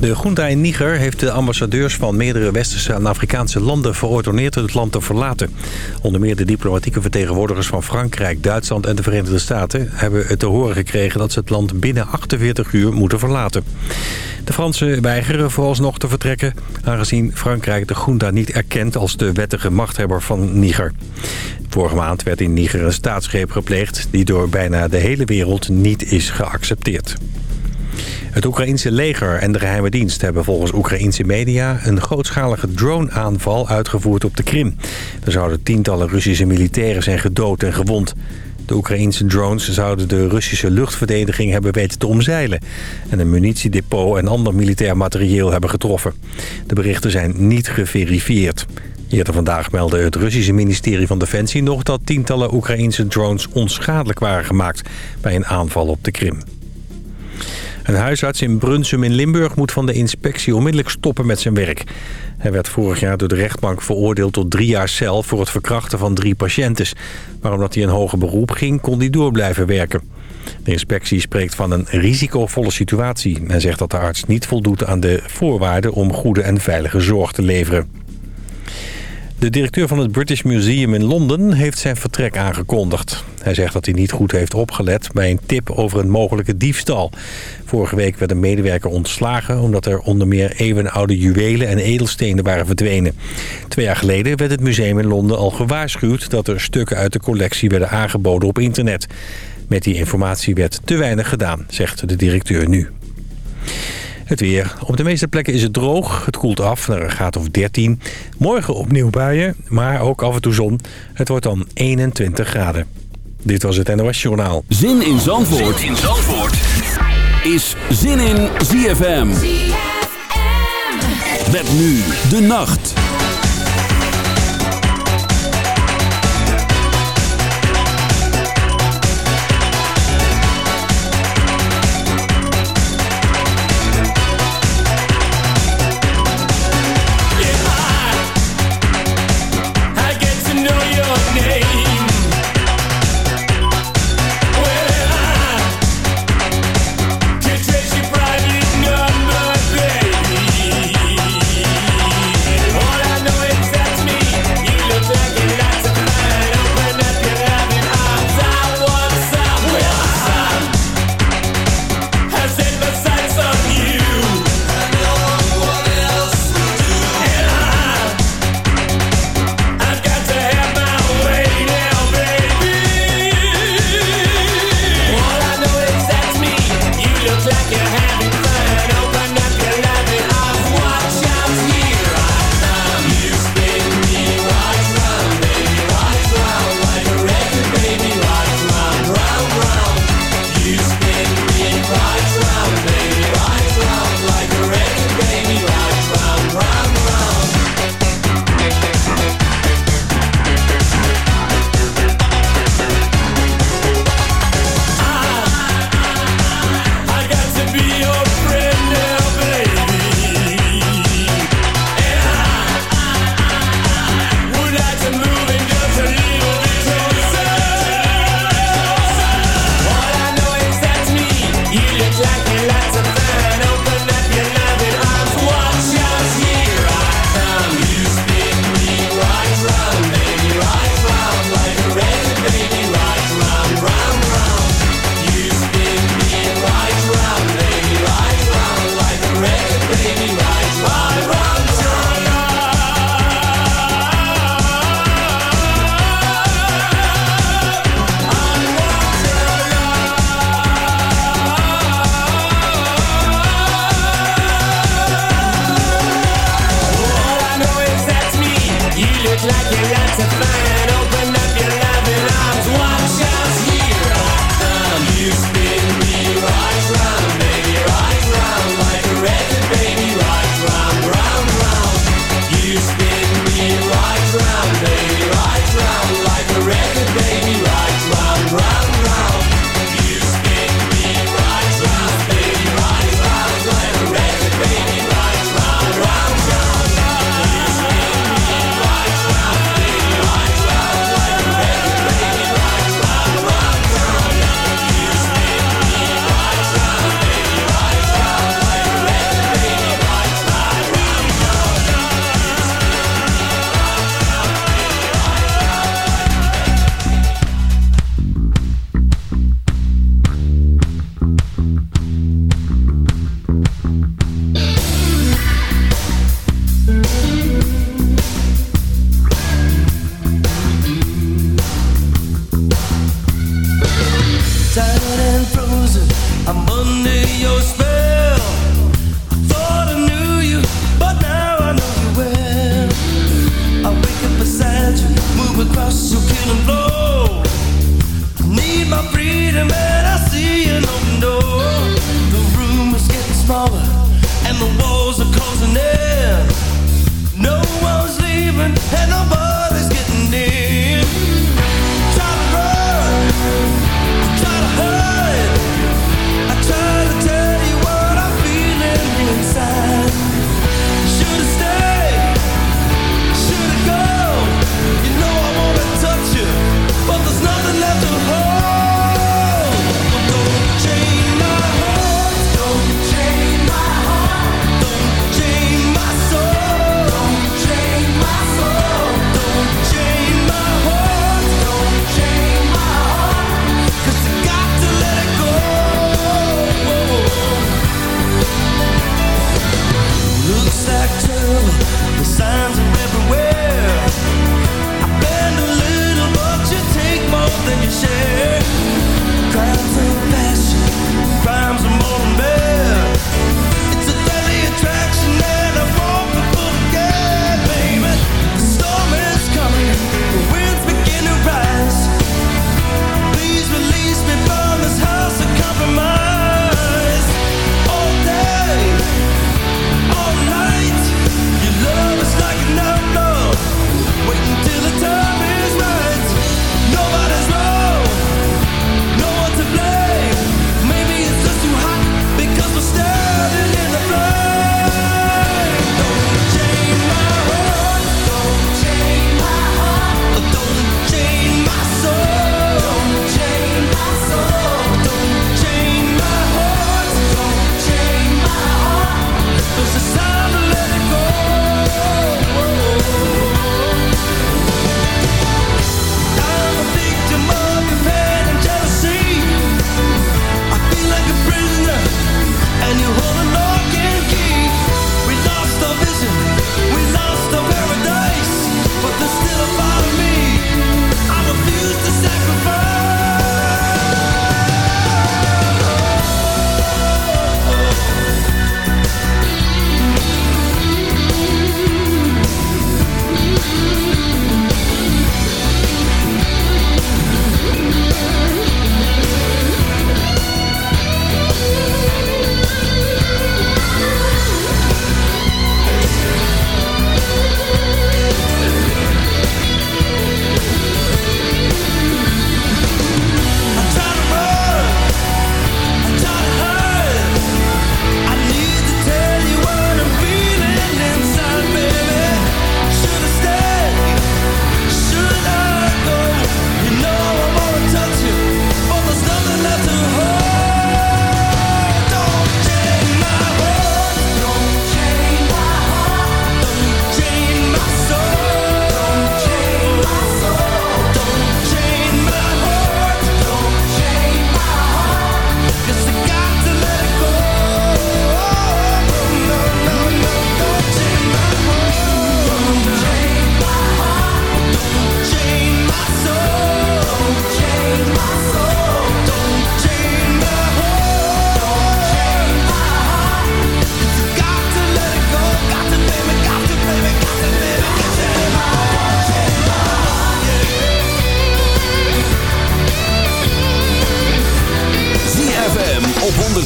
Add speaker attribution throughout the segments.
Speaker 1: De junta in Niger heeft de ambassadeurs van meerdere westerse en Afrikaanse landen verordonneerd het land te verlaten. Onder meer de diplomatieke vertegenwoordigers van Frankrijk, Duitsland en de Verenigde Staten hebben het te horen gekregen dat ze het land binnen 48 uur moeten verlaten. De Fransen weigeren vooralsnog te vertrekken, aangezien Frankrijk de junta niet erkent als de wettige machthebber van Niger. Vorige maand werd in Niger een staatsgreep gepleegd die door bijna de hele wereld niet is geaccepteerd. Het Oekraïense leger en de geheime dienst hebben volgens Oekraïense media... een grootschalige drone-aanval uitgevoerd op de Krim. Er zouden tientallen Russische militairen zijn gedood en gewond. De Oekraïense drones zouden de Russische luchtverdediging hebben weten te omzeilen... en een munitiedepot en ander militair materieel hebben getroffen. De berichten zijn niet geverifieerd. Eerder vandaag meldde het Russische ministerie van Defensie nog... dat tientallen Oekraïense drones onschadelijk waren gemaakt bij een aanval op de Krim. Een huisarts in Brunsum in Limburg moet van de inspectie onmiddellijk stoppen met zijn werk. Hij werd vorig jaar door de rechtbank veroordeeld tot drie jaar cel voor het verkrachten van drie patiënten. Maar omdat hij een hoger beroep ging, kon hij door blijven werken. De inspectie spreekt van een risicovolle situatie en zegt dat de arts niet voldoet aan de voorwaarden om goede en veilige zorg te leveren. De directeur van het British Museum in Londen heeft zijn vertrek aangekondigd. Hij zegt dat hij niet goed heeft opgelet bij een tip over een mogelijke diefstal. Vorige week werd een medewerker ontslagen... omdat er onder meer eeuwenoude juwelen en edelstenen waren verdwenen. Twee jaar geleden werd het museum in Londen al gewaarschuwd... dat er stukken uit de collectie werden aangeboden op internet. Met die informatie werd te weinig gedaan, zegt de directeur nu. Het weer. Op de meeste plekken is het droog. Het koelt af naar een graad of 13. Morgen opnieuw buien, maar ook af en toe zon. Het wordt dan 21 graden. Dit was het NOS Journaal.
Speaker 2: Zin in Zandvoort, zin in Zandvoort. is Zin in ZFM. ZFM. Met nu de nacht.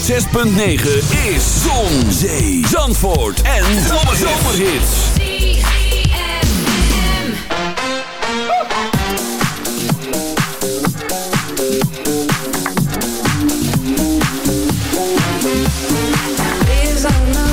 Speaker 3: 106.9 is Zon, Zee, Zandvoort en Zomerhits.
Speaker 4: Brisa no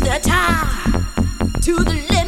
Speaker 5: the top, to the limit.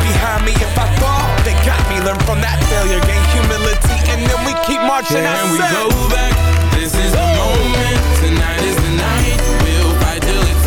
Speaker 6: behind me. If I fall, they got me. Learn from that failure, gain humility, and then we keep marching.
Speaker 7: Can we go back? This is the moment. Tonight is the night. We'll fight till it's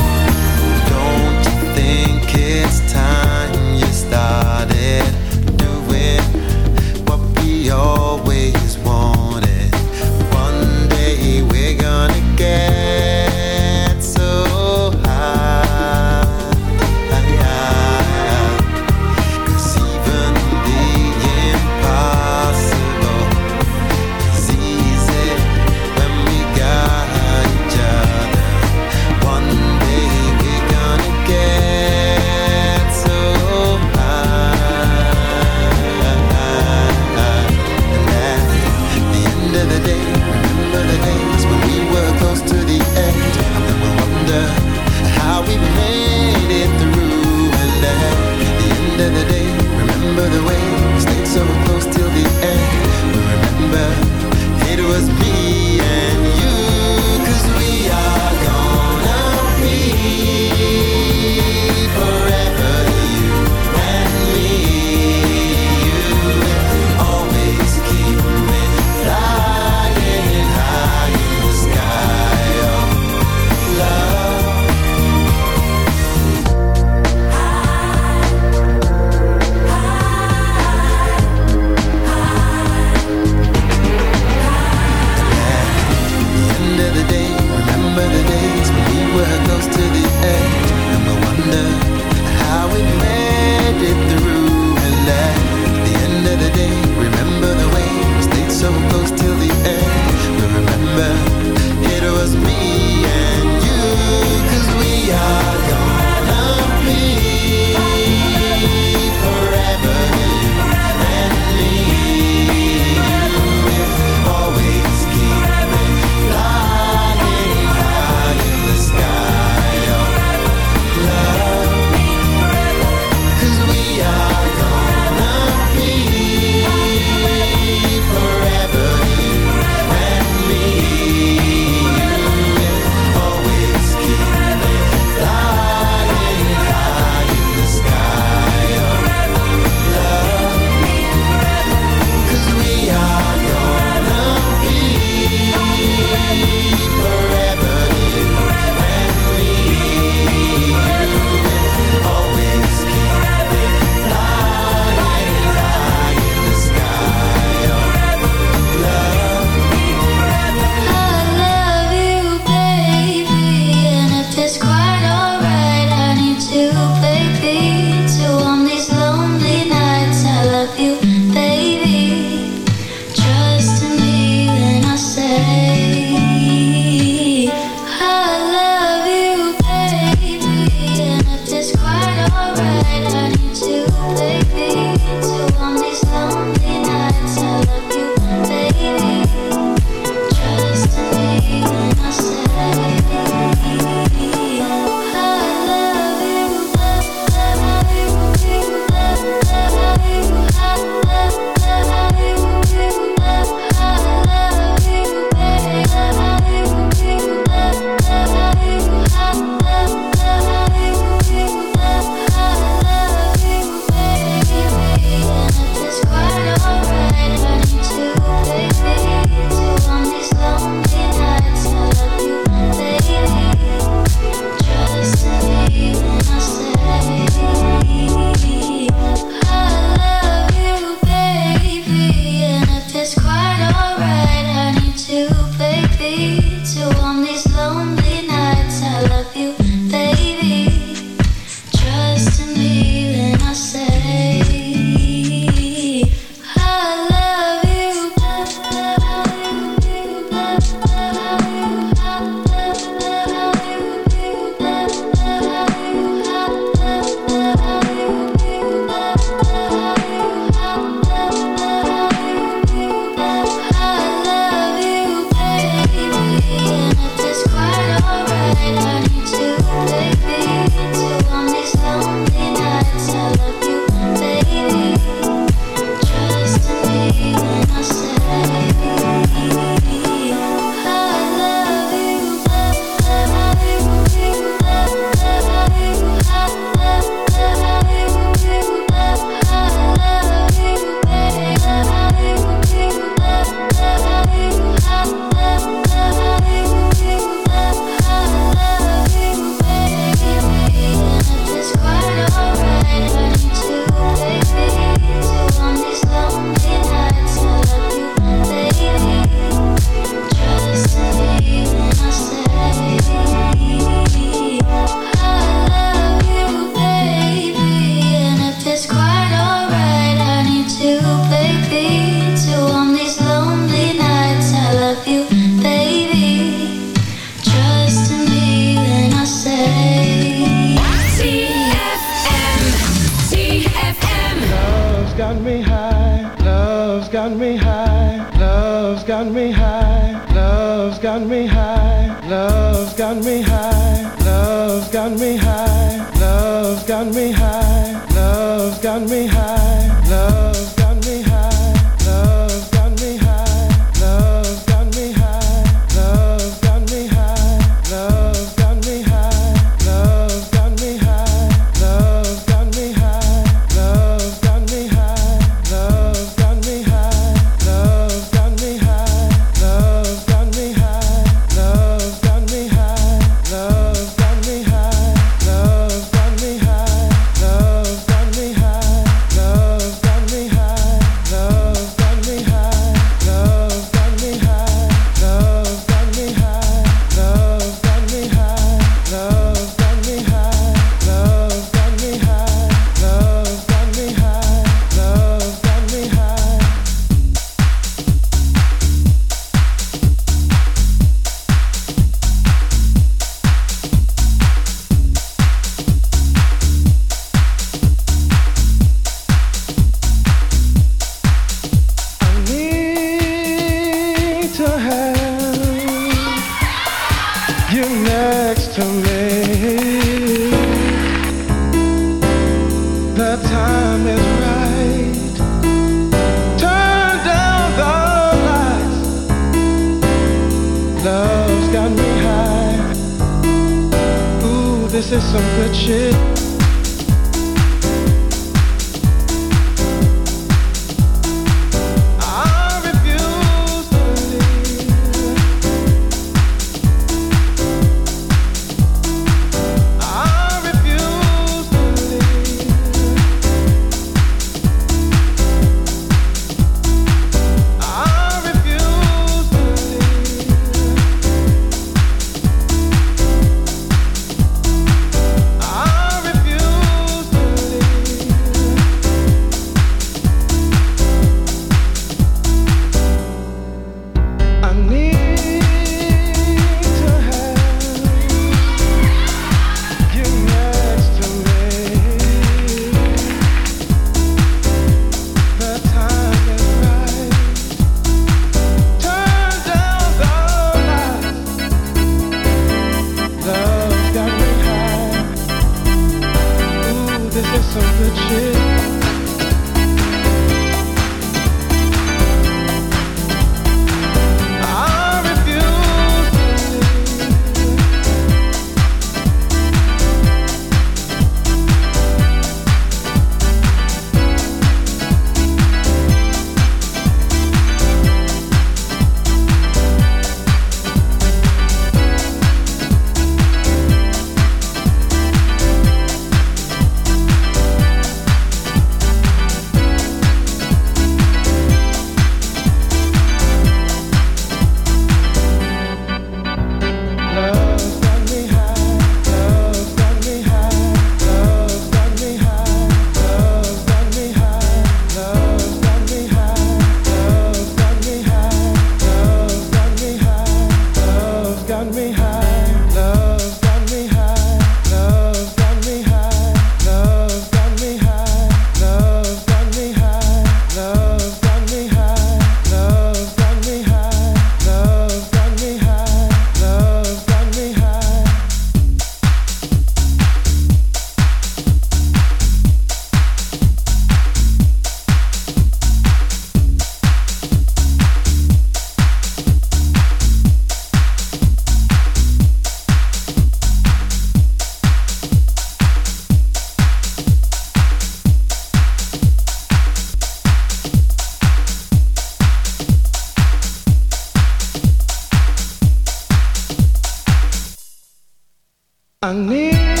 Speaker 8: I need